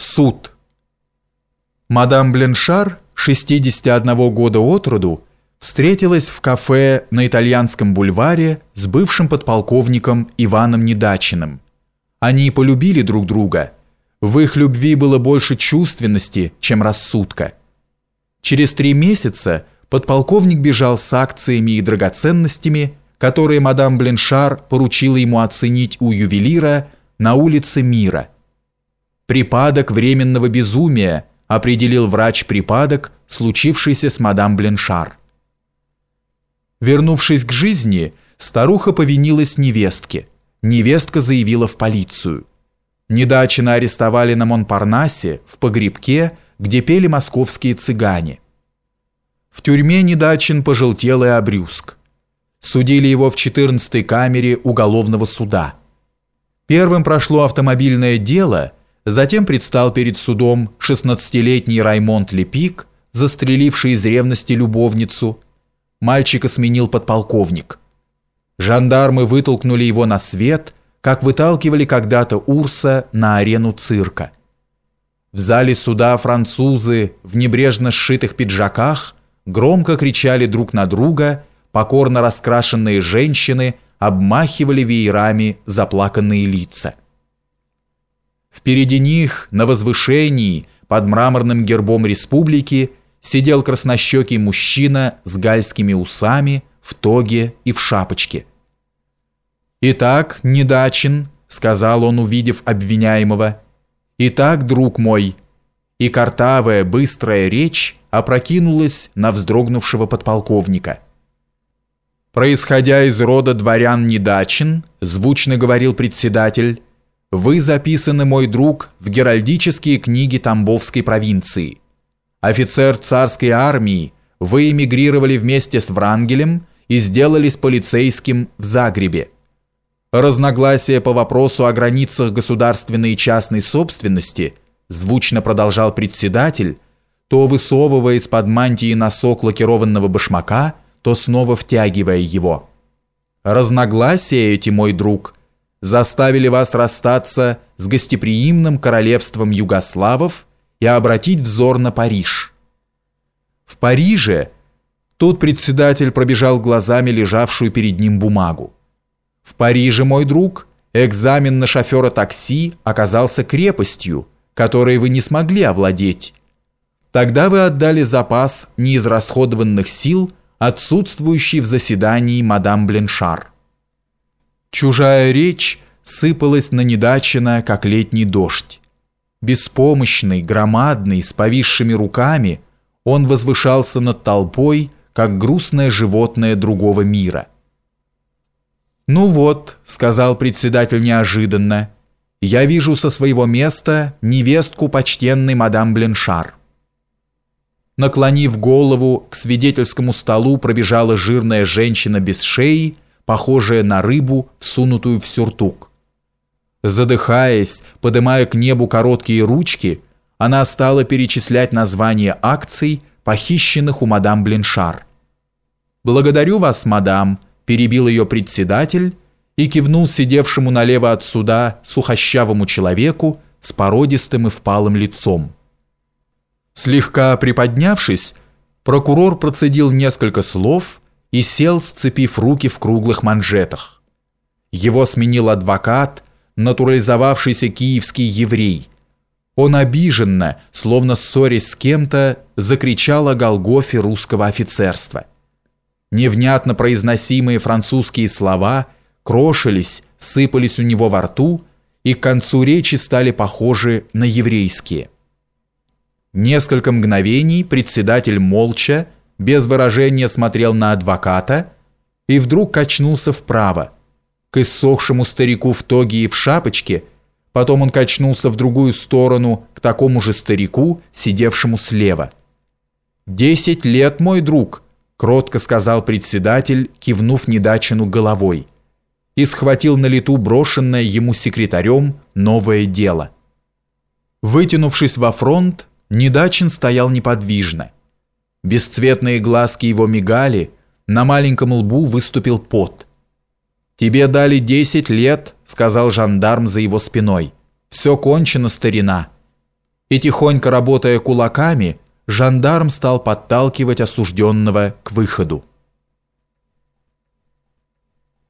Суд. Мадам Бленшар, 61 года от роду, встретилась в кафе на итальянском бульваре с бывшим подполковником Иваном Недачиным. Они полюбили друг друга. В их любви было больше чувственности, чем рассудка. Через три месяца подполковник бежал с акциями и драгоценностями, которые мадам Бленшар поручила ему оценить у ювелира на улице Мира – Припадок временного безумия, определил врач-припадок, случившийся с мадам Бленшар. Вернувшись к жизни, старуха повинилась невестке. Невестка заявила в полицию. Недачина арестовали на Монпарнасе, в погребке, где пели московские цыгане. В тюрьме Недачин пожелтел и обрюзг. Судили его в 14-й камере уголовного суда. Первым прошло автомобильное дело – Затем предстал перед судом 16-летний Раймонд Лепик, застреливший из ревности любовницу. Мальчика сменил подполковник. Жандармы вытолкнули его на свет, как выталкивали когда-то Урса на арену цирка. В зале суда французы в небрежно сшитых пиджаках громко кричали друг на друга, покорно раскрашенные женщины обмахивали веерами заплаканные лица. Впереди них, на возвышении, под мраморным гербом республики, сидел краснощекий мужчина с гальскими усами, в тоге и в шапочке. «Итак, Недачин», — сказал он, увидев обвиняемого, — «итак, друг мой», и картавая, быстрая речь опрокинулась на вздрогнувшего подполковника. «Происходя из рода дворян Недачин», — звучно говорил председатель, вы записаны, мой друг, в геральдические книги Тамбовской провинции. Офицер царской армии, вы эмигрировали вместе с Врангелем и сделались полицейским в Загребе. Разногласия по вопросу о границах государственной и частной собственности, звучно продолжал председатель, то высовывая из-под мантии носок лакированного башмака, то снова втягивая его. Разногласия эти, мой друг – заставили вас расстаться с гостеприимным королевством югославов и обратить взор на Париж. В Париже тут председатель пробежал глазами лежавшую перед ним бумагу. В Париже, мой друг, экзамен на шофера такси оказался крепостью, которой вы не смогли овладеть. Тогда вы отдали запас неизрасходованных сил, отсутствующий в заседании мадам Бленшар. Чужая речь сыпалась на Недачина, как летний дождь. Беспомощный, громадный, с повисшими руками, он возвышался над толпой, как грустное животное другого мира. «Ну вот», — сказал председатель неожиданно, — «я вижу со своего места невестку почтенной мадам Бленшар». Наклонив голову, к свидетельскому столу пробежала жирная женщина без шеи, похожая на рыбу, всунутую в сюртук. Задыхаясь, подымая к небу короткие ручки, она стала перечислять названия акций, похищенных у мадам Блиншар. «Благодарю вас, мадам», – перебил ее председатель и кивнул сидевшему налево от суда сухощавому человеку с породистым и впалым лицом. Слегка приподнявшись, прокурор процедил несколько слов – и сел, сцепив руки в круглых манжетах. Его сменил адвокат, натурализовавшийся киевский еврей. Он обиженно, словно ссорясь с кем-то, закричал о Голгофе русского офицерства. Невнятно произносимые французские слова крошились, сыпались у него во рту и к концу речи стали похожи на еврейские. Несколько мгновений председатель молча, без выражения смотрел на адвоката и вдруг качнулся вправо, к иссохшему старику в тоге и в шапочке, потом он качнулся в другую сторону, к такому же старику, сидевшему слева. «Десять лет, мой друг», — кротко сказал председатель, кивнув недачину головой, и схватил на лету брошенное ему секретарем новое дело. Вытянувшись во фронт, Недачин стоял неподвижно. Бесцветные глазки его мигали, на маленьком лбу выступил пот. «Тебе дали десять лет», — сказал жандарм за его спиной. «Все кончено, старина». и тихонько работая кулаками, жандарм стал подталкивать осужденного к выходу.